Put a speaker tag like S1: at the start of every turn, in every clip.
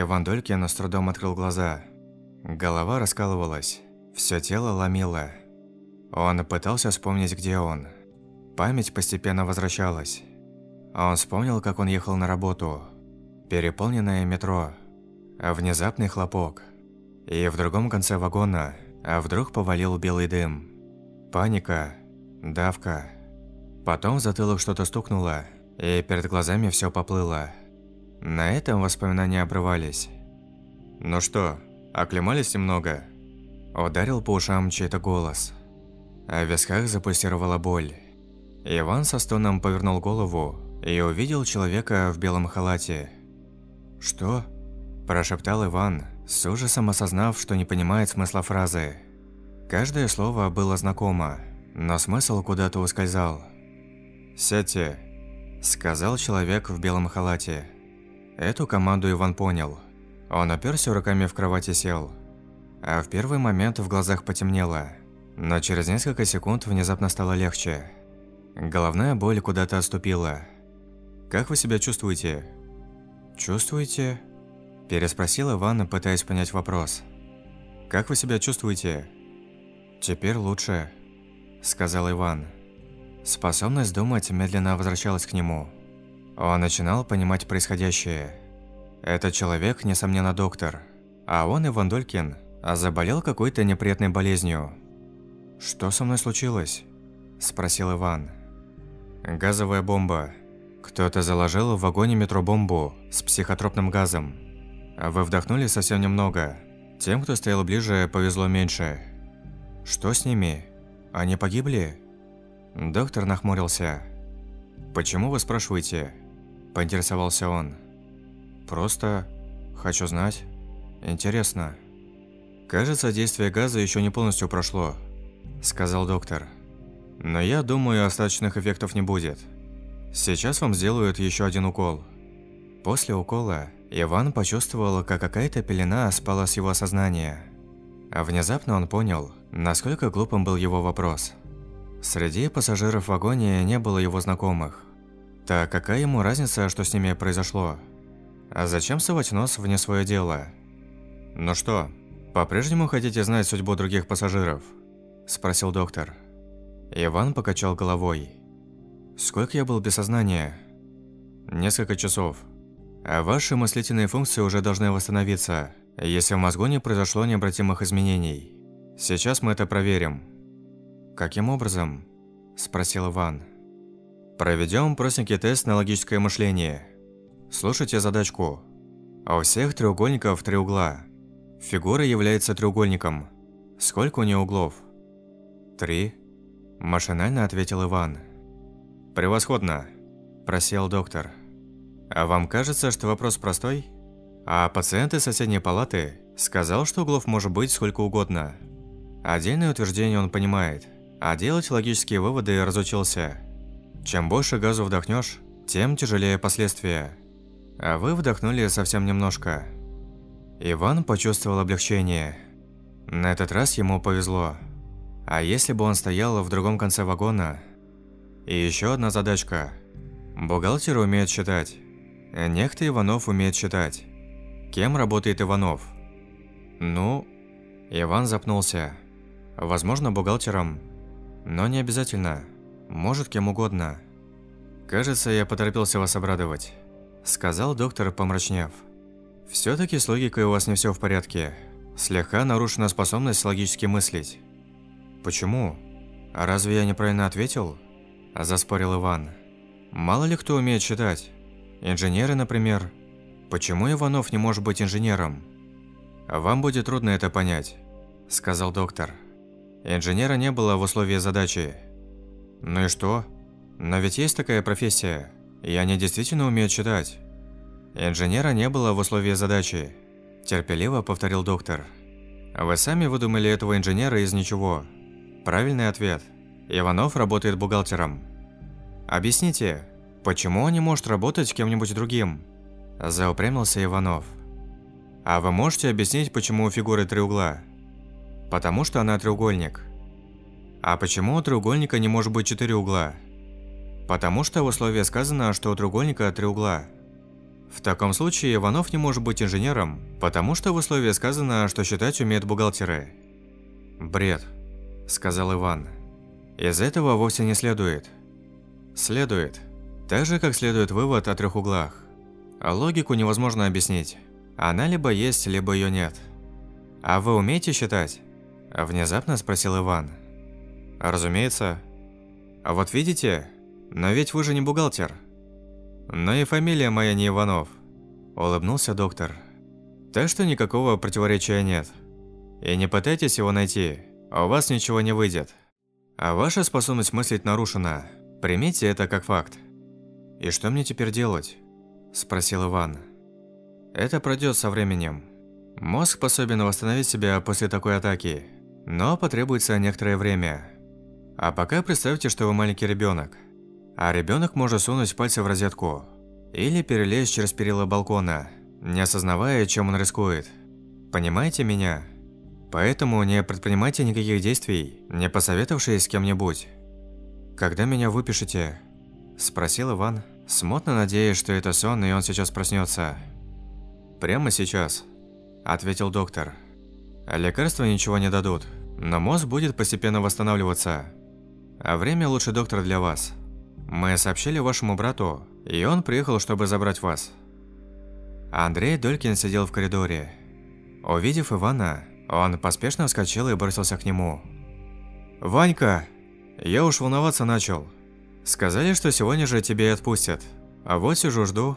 S1: Иван Долькин с трудом открыл глаза. Голова раскалывалась, все тело ломило. Он пытался вспомнить, где он. Память постепенно возвращалась. Он вспомнил, как он ехал на работу. Переполненное метро. Внезапный хлопок. И в другом конце вагона а вдруг повалил белый дым. Паника. Давка. Потом в затылок что-то стукнуло, и перед глазами все поплыло. На этом воспоминания обрывались. «Ну что, оклемались немного?» Ударил по ушам чей-то голос. А в висках запульсировала боль. Иван со стоном повернул голову и увидел человека в белом халате. «Что?» – прошептал Иван, с ужасом осознав, что не понимает смысла фразы. Каждое слово было знакомо, но смысл куда-то ускользал. «Сядьте», – сказал человек в белом халате. Эту команду Иван понял. Он оперся руками в кровати сел. А в первый момент в глазах потемнело, но через несколько секунд внезапно стало легче. Головная боль куда-то отступила. «Как вы себя чувствуете?» «Чувствуете?» – переспросил Иван, пытаясь понять вопрос. «Как вы себя чувствуете?» «Теперь лучше», – сказал Иван. Способность думать медленно возвращалась к нему. Он начинал понимать происходящее. Этот человек, несомненно, доктор. А он, Иван Долькин, заболел какой-то неприятной болезнью. «Что со мной случилось?» – спросил Иван. «Газовая бомба. Кто-то заложил в вагоне метро бомбу с психотропным газом. Вы вдохнули совсем немного. Тем, кто стоял ближе, повезло меньше. Что с ними? Они погибли?» Доктор нахмурился. «Почему вы спрашиваете?» – поинтересовался он. «Просто хочу знать. Интересно». «Кажется, действие газа еще не полностью прошло», – сказал доктор. «Но я думаю, остаточных эффектов не будет. Сейчас вам сделают еще один укол». После укола Иван почувствовал, как какая-то пелена спала с его сознания. А внезапно он понял, насколько глупым был его вопрос – Среди пассажиров в вагоне не было его знакомых. Так какая ему разница, что с ними произошло? А зачем совать нос в не свое дело? «Ну что, по-прежнему хотите знать судьбу других пассажиров?» – спросил доктор. Иван покачал головой. «Сколько я был без сознания?» «Несколько часов. А ваши мыслительные функции уже должны восстановиться, если в мозгу не произошло необратимых изменений. Сейчас мы это проверим». «Каким образом?» – спросил Иван. «Проведем простенький тест на логическое мышление. Слушайте задачку. А у всех треугольников три угла. Фигура является треугольником. Сколько у нее углов?» «Три», – машинально ответил Иван. «Превосходно», – просел доктор. «А вам кажется, что вопрос простой?» А пациент из соседней палаты сказал, что углов может быть сколько угодно. Отдельное утверждение он понимает – а делать логические выводы разучился. Чем больше газу вдохнешь, тем тяжелее последствия. А вы вдохнули совсем немножко. Иван почувствовал облегчение. На этот раз ему повезло. А если бы он стоял в другом конце вагона? И еще одна задачка. Бухгалтер умеет считать. Некто Иванов умеет считать. Кем работает Иванов? Ну, Иван запнулся. Возможно, бухгалтером. Но не обязательно. Может, кем угодно. «Кажется, я поторопился вас обрадовать», – сказал доктор, помрачнев. «Все-таки с логикой у вас не все в порядке. Слегка нарушена способность логически мыслить». «Почему? А разве я неправильно ответил?» – заспорил Иван. «Мало ли кто умеет считать. Инженеры, например. Почему Иванов не может быть инженером?» «Вам будет трудно это понять», – сказал доктор. Инженера не было в условии задачи. Ну и что? Но ведь есть такая профессия, и они действительно умеют читать. Инженера не было в условии задачи. Терпеливо повторил доктор. Вы сами выдумали этого инженера из ничего. Правильный ответ. Иванов работает бухгалтером. Объясните, почему он не может работать кем-нибудь другим? Заупрямился Иванов. А вы можете объяснить, почему у фигуры три угла? Потому что она треугольник. А почему у треугольника не может быть четыре угла? Потому что в условии сказано, что у треугольника три угла. В таком случае Иванов не может быть инженером, потому что в условии сказано, что считать умеют бухгалтеры. «Бред», – сказал Иван. «Из этого вовсе не следует». «Следует. Так же, как следует вывод о трех углах. А логику невозможно объяснить. Она либо есть, либо ее нет. А вы умеете считать?» Внезапно спросил Иван. «Разумеется. А вот видите, но ведь вы же не бухгалтер». «Но и фамилия моя не Иванов», – улыбнулся доктор. «Так что никакого противоречия нет. И не пытайтесь его найти, у вас ничего не выйдет. А ваша способность мыслить нарушена. Примите это как факт». «И что мне теперь делать?» – спросил Иван. «Это пройдет со временем. Мозг способен восстановить себя после такой атаки, но потребуется некоторое время. А пока представьте, что вы маленький ребенок. А ребенок может сунуть пальцы в розетку или перелезть через перила балкона, не осознавая, чем он рискует. Понимаете меня? Поэтому не предпринимайте никаких действий, не посоветовавшись с кем-нибудь. «Когда меня выпишете?» – спросил Иван, смутно надеясь, что это сон и он сейчас проснется. «Прямо сейчас», – ответил доктор. «Лекарства ничего не дадут, но мозг будет постепенно восстанавливаться. А время лучше доктор для вас». Мы сообщили вашему брату, и он приехал, чтобы забрать вас. Андрей Долькин сидел в коридоре. Увидев Ивана, он поспешно вскочил и бросился к нему. «Ванька, я уж волноваться начал. Сказали, что сегодня же тебя и отпустят. А вот сижу жду.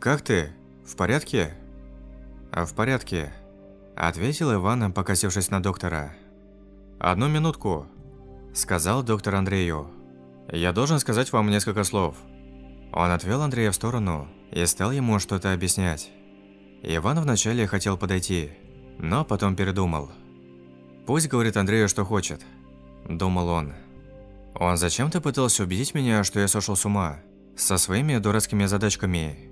S1: Как ты? В порядке?» «А «В порядке», – ответил Иван, покосившись на доктора. «Одну минутку», – сказал доктор Андрею. «Я должен сказать вам несколько слов». Он отвел Андрея в сторону и стал ему что-то объяснять. Иван вначале хотел подойти, но потом передумал. «Пусть говорит Андрею, что хочет», – думал он. Он зачем-то пытался убедить меня, что я сошел с ума, со своими дурацкими задачками.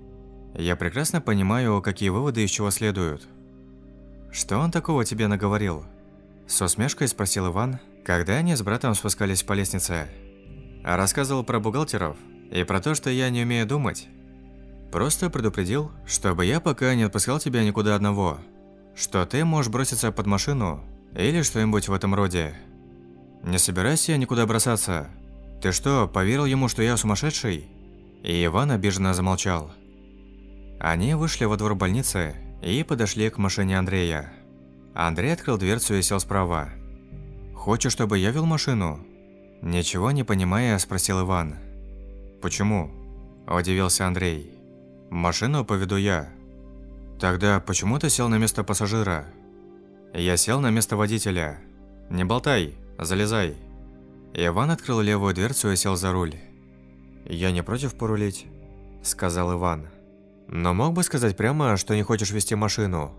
S1: Я прекрасно понимаю, какие выводы из чего следуют. «Что он такого тебе наговорил?» С усмешкой спросил Иван, когда они с братом спускались по лестнице. А рассказывал про бухгалтеров и про то, что я не умею думать. Просто предупредил, чтобы я пока не отпускал тебя никуда одного. Что ты можешь броситься под машину или что-нибудь в этом роде. Не собирайся никуда бросаться. Ты что, поверил ему, что я сумасшедший? И Иван обиженно замолчал. Они вышли во двор больницы и подошли к машине Андрея. Андрей открыл дверцу и сел справа. «Хочешь, чтобы я вел машину?» Ничего не понимая, спросил Иван. «Почему?» – удивился Андрей. «Машину поведу я». «Тогда почему ты сел на место пассажира?» «Я сел на место водителя». «Не болтай, залезай». Иван открыл левую дверцу и сел за руль. «Я не против порулить», – сказал Иван. «Но мог бы сказать прямо, что не хочешь вести машину?»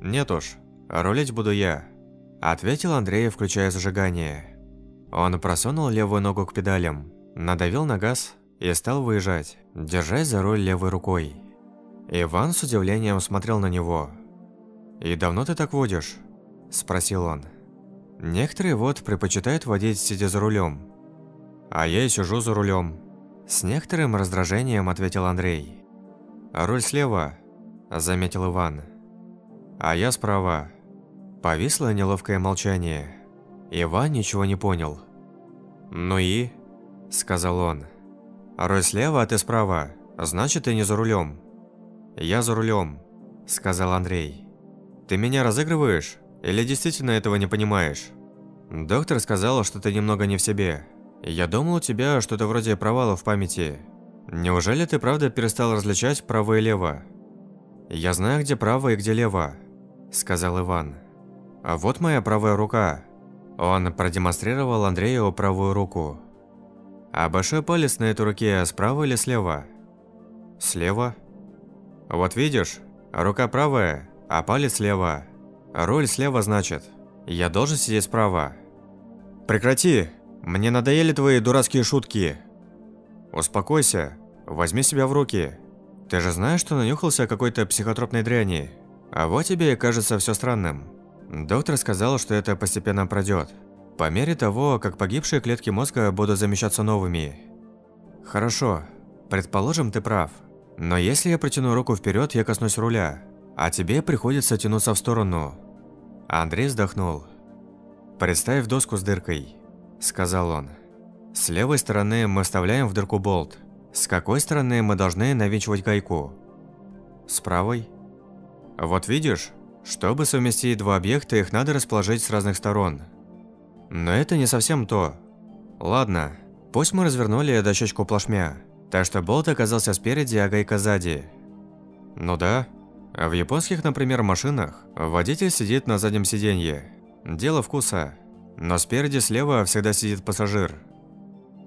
S1: «Нет уж, рулить буду я», – ответил Андрей, включая зажигание. Он просунул левую ногу к педалям, надавил на газ и стал выезжать, держась за руль левой рукой. Иван с удивлением смотрел на него. «И давно ты так водишь?» – спросил он. «Некоторые вот предпочитают водить, сидя за рулем. А я и сижу за рулем. С некоторым раздражением ответил Андрей. «Руль слева», – заметил Иван. «А я справа». Повисло неловкое молчание. Иван ничего не понял. «Ну и?» – сказал он. «Рой слева, а ты справа. Значит, ты не за рулем». «Я за рулем», – сказал Андрей. «Ты меня разыгрываешь? Или действительно этого не понимаешь?» «Доктор сказал, что ты немного не в себе. Я думал, у тебя что-то вроде провала в памяти. Неужели ты правда перестал различать право и лево?» «Я знаю, где право и где лево», – сказал Иван. «А вот моя правая рука. Он продемонстрировал Андрею правую руку. А большой палец на этой руке справа или слева? Слева. Вот видишь, рука правая, а палец слева. Руль слева значит. Я должен сидеть справа. Прекрати! Мне надоели твои дурацкие шутки. Успокойся, возьми себя в руки. Ты же знаешь, что нанюхался какой-то психотропной дряни. А вот тебе кажется все странным. Доктор сказал, что это постепенно пройдет, по мере того, как погибшие клетки мозга будут замещаться новыми. Хорошо, предположим, ты прав. Но если я протяну руку вперед, я коснусь руля, а тебе приходится тянуться в сторону. Андрей вздохнул. «Представь доску с дыркой», – сказал он. «С левой стороны мы вставляем в дырку болт. С какой стороны мы должны навинчивать гайку?» «С правой». «Вот видишь, чтобы совместить два объекта, их надо расположить с разных сторон. Но это не совсем то. Ладно, пусть мы развернули дощечку плашмя, так что болт оказался спереди, а гайка сзади. Ну да, в японских, например, машинах водитель сидит на заднем сиденье. Дело вкуса. Но спереди слева всегда сидит пассажир.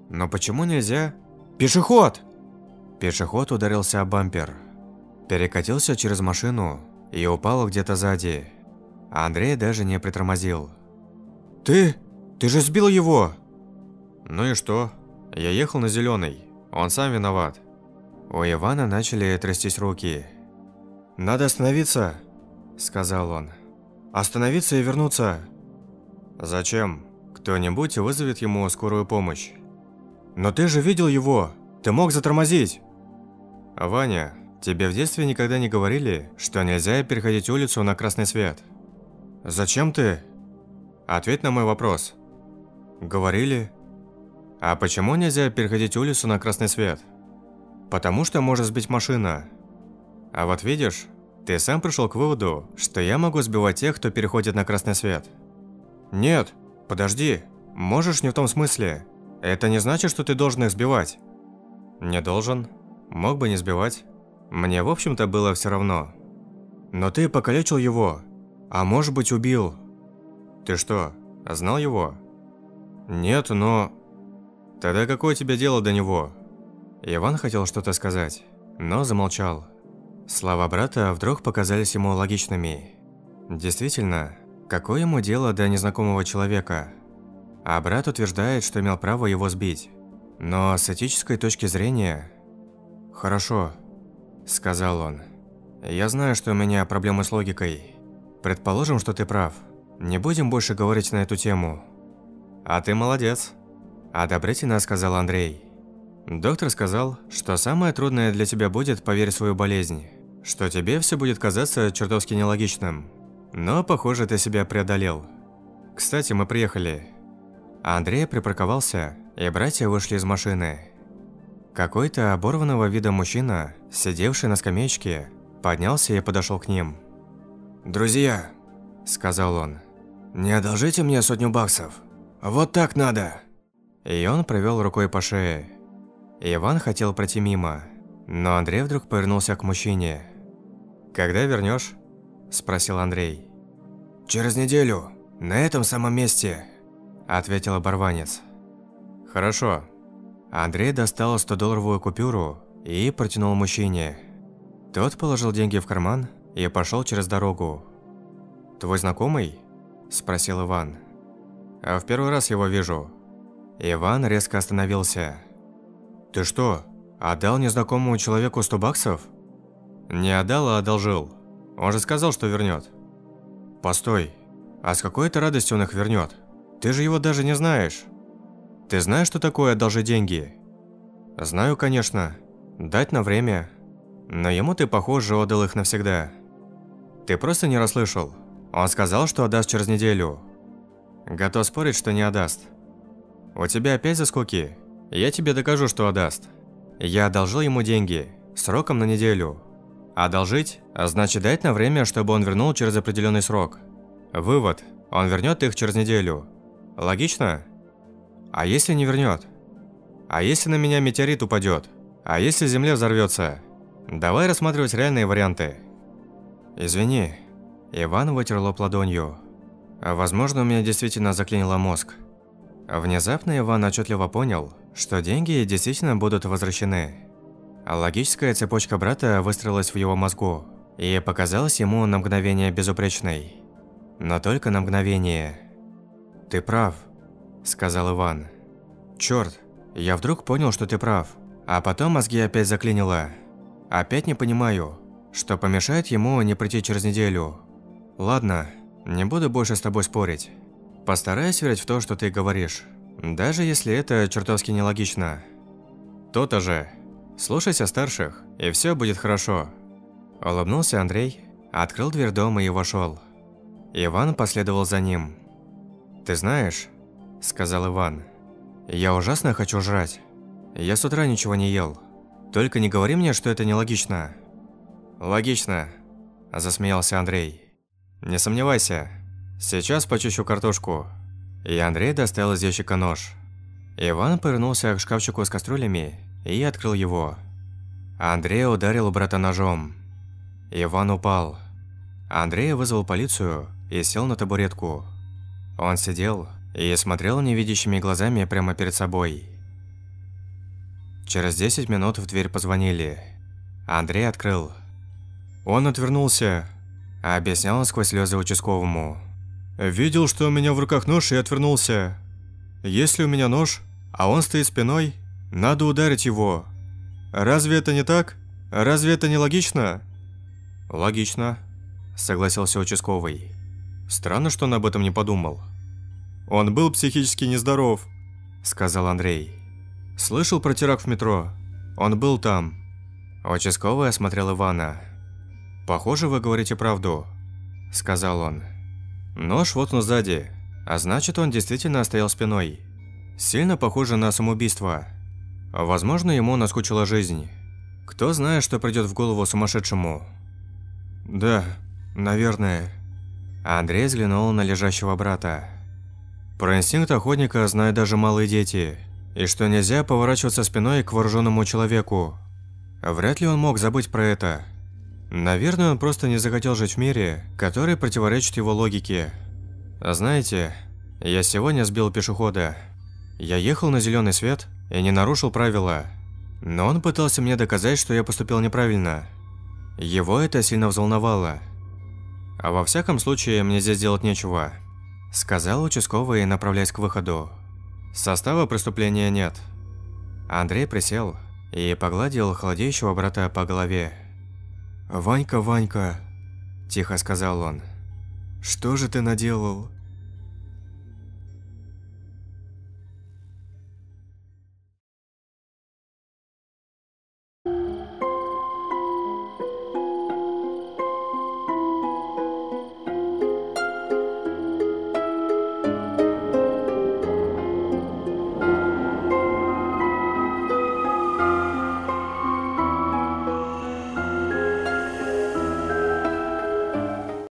S1: Но почему нельзя? Пешеход! Пешеход ударился о бампер. Перекатился через машину и упал где-то сзади. Андрей даже не притормозил. «Ты? Ты же сбил его!» «Ну и что? Я ехал на зеленый. Он сам виноват». У Ивана начали трястись руки. «Надо остановиться», – сказал он. «Остановиться и вернуться». «Зачем? Кто-нибудь вызовет ему скорую помощь». «Но ты же видел его! Ты мог затормозить!» «Ваня, тебе в детстве никогда не говорили, что нельзя переходить улицу на красный свет?» «Зачем ты?» «Ответь на мой вопрос». «Говорили». «А почему нельзя переходить улицу на красный свет?» «Потому что может сбить машина. А вот видишь, ты сам пришел к выводу, что я могу сбивать тех, кто переходит на красный свет. Нет, подожди, можешь не в том смысле. Это не значит, что ты должен их сбивать. Не должен. Мог бы не сбивать. Мне, в общем-то, было все равно. Но ты покалечил его. А может быть, убил. Ты что, знал его? Нет, но... Тогда какое тебе дело до него? Иван хотел что-то сказать, но замолчал. Слова брата вдруг показались ему логичными. Действительно, какое ему дело до незнакомого человека? А брат утверждает, что имел право его сбить. Но с этической точки зрения... «Хорошо», – сказал он. «Я знаю, что у меня проблемы с логикой. Предположим, что ты прав. Не будем больше говорить на эту тему». «А ты молодец», – одобрительно сказал Андрей. Доктор сказал, что самое трудное для тебя будет поверить в свою болезнь, что тебе все будет казаться чертовски нелогичным. Но, похоже, ты себя преодолел. Кстати, мы приехали. Андрей припарковался, и братья вышли из машины. Какой-то оборванного вида мужчина, сидевший на скамеечке, поднялся и подошел к ним. «Друзья», – сказал он, – «не одолжите мне сотню баксов? Вот так надо!» И он провел рукой по шее. Иван хотел пройти мимо, но Андрей вдруг повернулся к мужчине. «Когда вернешь? спросил Андрей. «Через неделю, на этом самом месте», – ответил оборванец. «Хорошо». Андрей достал 100-долларовую купюру и протянул мужчине. Тот положил деньги в карман и пошел через дорогу. «Твой знакомый?» – спросил Иван. «А в первый раз его вижу». Иван резко остановился. «Ты что, отдал незнакомому человеку 100 баксов?» «Не отдал, а одолжил. Он же сказал, что вернет». «Постой, а с какой то радостью он их вернет? Ты же его даже не знаешь. Ты знаешь, что такое одолжить деньги?» «Знаю, конечно. Дать на время. Но ему ты, похоже, отдал их навсегда. Ты просто не расслышал. Он сказал, что отдаст через неделю. Готов спорить, что не отдаст. У тебя опять заскоки?» Я тебе докажу, что отдаст. Я одолжил ему деньги, сроком на неделю. Одолжить – значит дать на время, чтобы он вернул через определенный срок. Вывод – он вернет их через неделю. Логично? А если не вернет? А если на меня метеорит упадет? А если Земля взорвется? Давай рассматривать реальные варианты. Извини. Иван вытер лоб ладонью. Возможно, у меня действительно заклинило мозг. Внезапно Иван отчетливо понял – что деньги действительно будут возвращены. Логическая цепочка брата выстроилась в его мозгу и показалась ему на мгновение безупречной. Но только на мгновение. «Ты прав», – сказал Иван. «Чёрт, я вдруг понял, что ты прав, а потом мозги опять заклинило. Опять не понимаю, что помешает ему не прийти через неделю. Ладно, не буду больше с тобой спорить. Постараюсь верить в то, что ты говоришь». Даже если это чертовски нелогично. То-то же. Слушайся старших, и все будет хорошо. Улыбнулся Андрей, открыл дверь дома и вошел. Иван последовал за ним. «Ты знаешь», – сказал Иван, – «я ужасно хочу жрать. Я с утра ничего не ел. Только не говори мне, что это нелогично». «Логично», – засмеялся Андрей. «Не сомневайся. Сейчас почищу картошку». И Андрей достал из ящика нож. Иван повернулся к шкафчику с кастрюлями и открыл его. Андрей ударил брата ножом. Иван упал. Андрей вызвал полицию и сел на табуретку. Он сидел и смотрел невидящими глазами прямо перед собой. Через 10 минут в дверь позвонили. Андрей открыл. Он отвернулся, объяснял он сквозь слезы участковому. «Видел, что у меня в руках нож и отвернулся. Если у меня нож, а он стоит спиной, надо ударить его. Разве это не так? Разве это не логично?» «Логично», – согласился участковый. «Странно, что он об этом не подумал». «Он был психически нездоров», – сказал Андрей. «Слышал про теракт в метро? Он был там». Участковый осмотрел Ивана. «Похоже, вы говорите правду», – сказал он. «Нож вот он сзади, а значит, он действительно стоял спиной. Сильно похоже на самоубийство. Возможно, ему наскучила жизнь. Кто знает, что придет в голову сумасшедшему». «Да, наверное». Андрей взглянул на лежащего брата. Про инстинкт охотника знают даже малые дети, и что нельзя поворачиваться спиной к вооруженному человеку. Вряд ли он мог забыть про это. Наверное, он просто не захотел жить в мире, который противоречит его логике. Знаете, я сегодня сбил пешехода. Я ехал на зеленый свет и не нарушил правила. Но он пытался мне доказать, что я поступил неправильно. Его это сильно взволновало. А во всяком случае, мне здесь делать нечего. Сказал участковый, направляясь к выходу. Состава преступления нет. Андрей присел и погладил холодеющего брата по голове. «Ванька, Ванька», – тихо сказал он, – «что же ты наделал?»